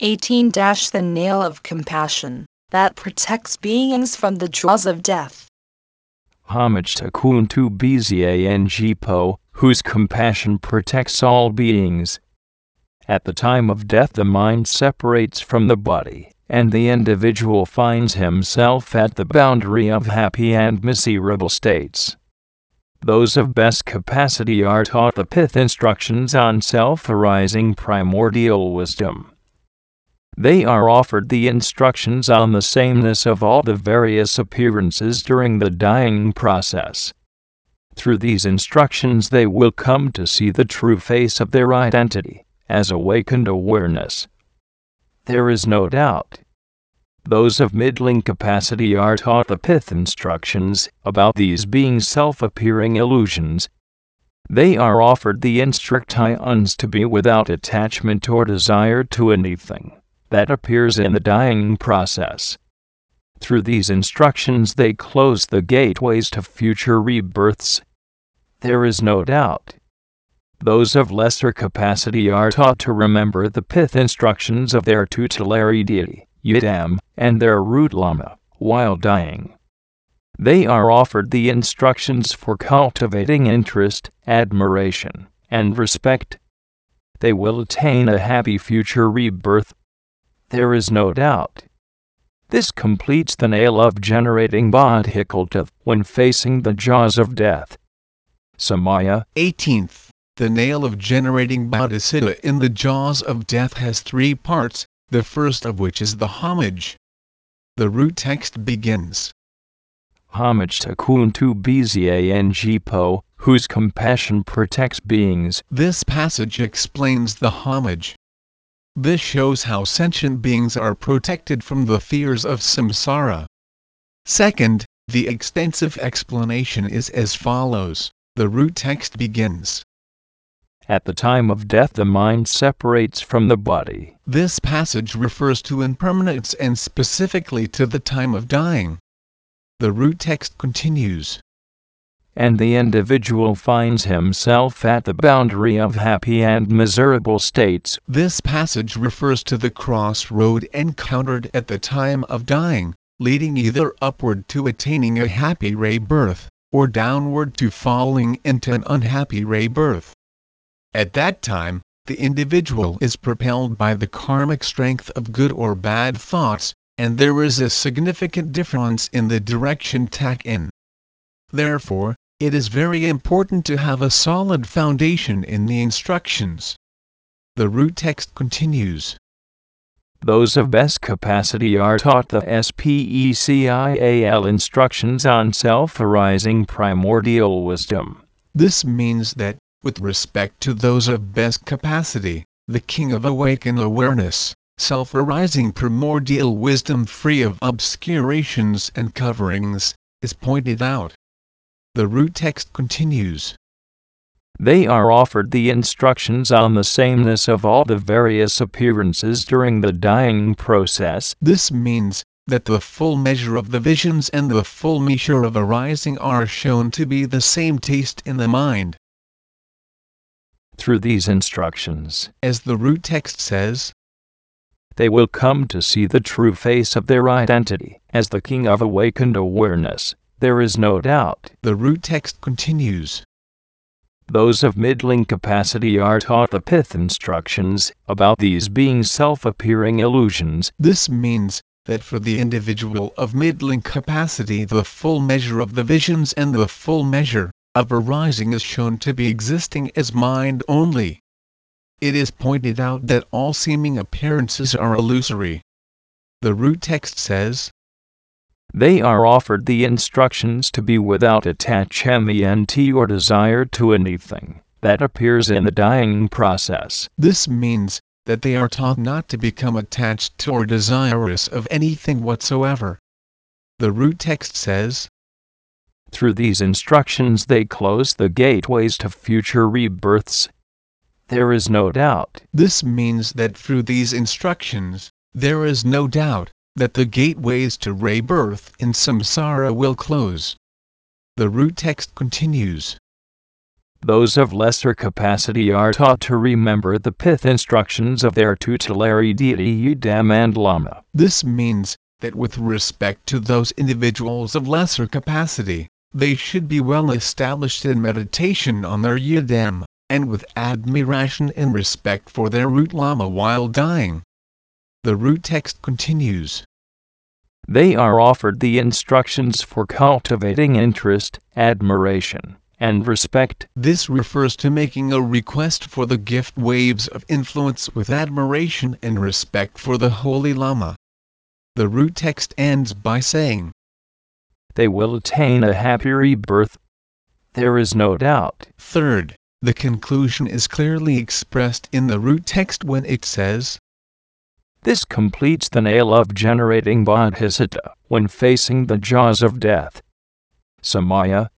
18 The nail of compassion that protects beings from the jaws of death. Homage to Kuntu Bzangpo, whose compassion protects all beings. At the time of death, the mind separates from the body, and the individual finds himself at the boundary of happy and miserable states. Those of best capacity are taught the pith instructions on self arising primordial wisdom. They are offered the instructions on the sameness of all the various appearances during the dying process. Through these instructions, they will come to see the true face of their identity as awakened awareness. There is no doubt. Those of middling capacity are taught the pith instructions about these being self appearing illusions. They are offered the instructions to be without attachment or desire to anything that appears in the dying process. Through these instructions, they close the gateways to future rebirths. There is no doubt. Those of lesser capacity are taught to remember the pith instructions of their tutelary deity, Yidam, and their root Lama, while dying. They are offered the instructions for cultivating interest, admiration, and respect. They will attain a happy future rebirth there is no doubt. This completes the nail of generating bodhicitta when facing the jaws of death. Samaya 18th. The nail of generating bodhicitta in the jaws of death has three parts, the first of which is the homage. The root text begins Homage to Kuntu Bzangpo, whose compassion protects beings. This passage explains the homage. This shows how sentient beings are protected from the fears of samsara. Second, the extensive explanation is as follows. The root text begins. At the time of death, the mind separates from the body. This passage refers to impermanence and specifically to the time of dying. The root text continues and the individual finds himself at the boundary of happy and miserable states. This passage refers to the crossroad encountered at the time of dying, leading either upward to attaining a happy rebirth, or downward to falling into an unhappy rebirth. At that time, the individual is propelled by the karmic strength of good or bad thoughts, and there is a significant difference in the direction taken. Therefore, it is very important to have a solid foundation in the instructions. The root text continues. Those of best capacity are taught the SPECIAL instructions on self arising primordial wisdom. This means that, with respect to those of best capacity, the King of Awakened Awareness, self arising primordial wisdom free of obscurations and coverings, is pointed out. The root text continues. They are offered the instructions on the sameness of all the various appearances during the dying process. This means that the full measure of the visions and the full measure of arising are shown to be the same taste in the mind. Through these instructions, as the root text says, they will come to see the true face of their identity as the King of Awakened Awareness there is no doubt. The root text continues. Those of middling capacity are taught the pith instructions about these being self appearing illusions. This means that for the individual of middling capacity, the full measure of the visions and the full measure of arising is shown to be existing as mind only. It is pointed out that all seeming appearances are illusory. The root text says, they are offered the instructions to be without attachment or desire to anything that appears in the dying process. This means that they are taught not to become attached to or desirous of anything whatsoever. The root text says, Through these instructions they close the gateways to future rebirths. There is no doubt. This means that through these instructions, there is no doubt that the gateways to rebirth in samsara will close. The root text continues. Those of lesser capacity are taught to remember the pith instructions of their tutelary deity Yidam and Lama. This means that with respect to those individuals of lesser capacity, they should be well established in meditation on their Yidam, and with admiration and respect for their root Lama while dying. The root text continues. They are offered the instructions for cultivating interest, admiration, and respect. This refers to making a request for the gift waves of influence with admiration and respect for the Holy Lama. The root text ends by saying, They will attain a happy rebirth. There is no doubt. Third, the conclusion is clearly expressed in the root text when it says, This completes the nail of generating bodhisattva when facing the jaws of death. Samaya,